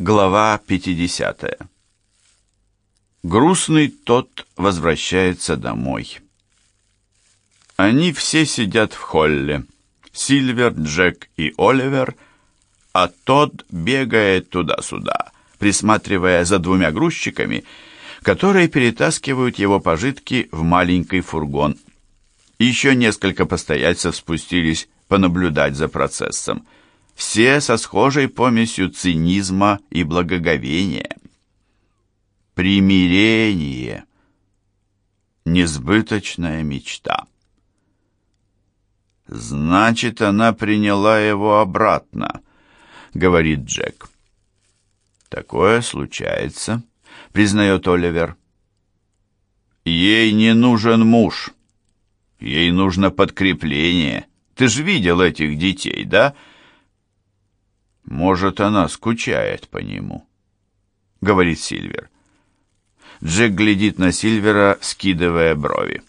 Глава 50. Грустный тот возвращается домой. Они все сидят в холле. Сильвер, Джек и Оливер, а тот бегает туда-сюда, присматривая за двумя грузчиками, которые перетаскивают его пожитки в маленький фургон. Еще несколько постояльцев спустились понаблюдать за процессом все со схожей помесью цинизма и благоговения. Примирение. Несбыточная мечта. «Значит, она приняла его обратно», — говорит Джек. «Такое случается», — признает Оливер. «Ей не нужен муж. Ей нужно подкрепление. Ты же видел этих детей, да?» Может, она скучает по нему, говорит Сильвер. Джек глядит на Сильвера, скидывая брови.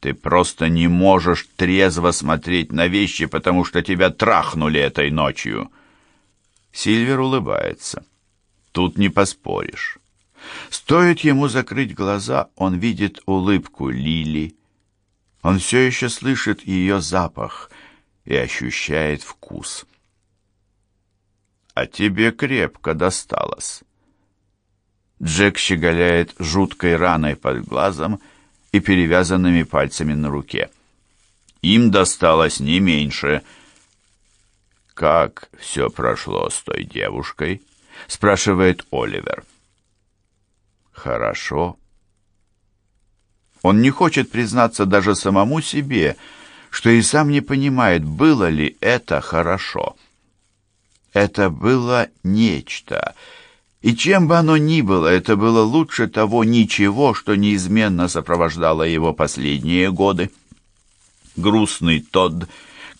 Ты просто не можешь трезво смотреть на вещи, потому что тебя трахнули этой ночью. Сильвер улыбается. Тут не поспоришь. Стоит ему закрыть глаза, он видит улыбку Лили. Он все еще слышит ее запах и ощущает вкус а тебе крепко досталось». Джек щеголяет жуткой раной под глазом и перевязанными пальцами на руке. Им досталось не меньше. «Как все прошло с той девушкой?» — спрашивает Оливер. «Хорошо». Он не хочет признаться даже самому себе, что и сам не понимает, было ли это хорошо. Это было нечто. И чем бы оно ни было, это было лучше того ничего, что неизменно сопровождало его последние годы. Грустный Тодд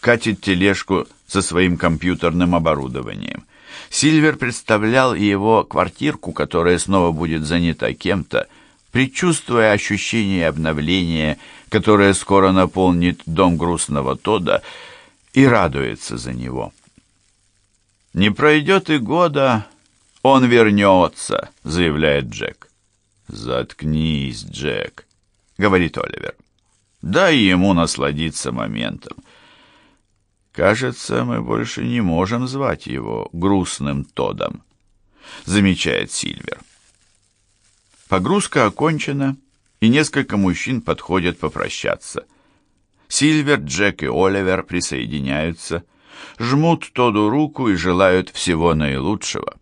катит тележку со своим компьютерным оборудованием. Сильвер представлял его квартирку, которая снова будет занята кем-то, предчувствуя ощущение обновления, которое скоро наполнит дом грустного Тодда, и радуется за него. «Не пройдет и года, он вернется», — заявляет Джек. «Заткнись, Джек», — говорит Оливер. «Дай ему насладиться моментом». «Кажется, мы больше не можем звать его грустным Тодом», — замечает Сильвер. Погрузка окончена, и несколько мужчин подходят попрощаться. Сильвер, Джек и Оливер присоединяются — жмут Тоду руку и желают всего наилучшего.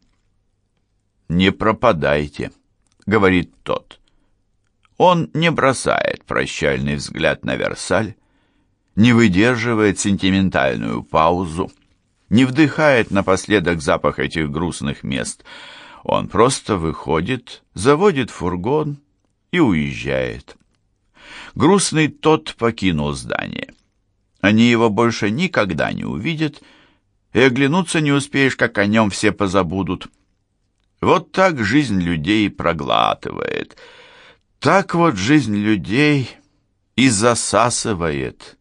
«Не пропадайте», — говорит тот. Он не бросает прощальный взгляд на Версаль, не выдерживает сентиментальную паузу, не вдыхает напоследок запах этих грустных мест. Он просто выходит, заводит фургон и уезжает. Грустный тот покинул здание. Они его больше никогда не увидят, и оглянуться не успеешь, как о нем все позабудут. Вот так жизнь людей проглатывает. Так вот жизнь людей и засасывает.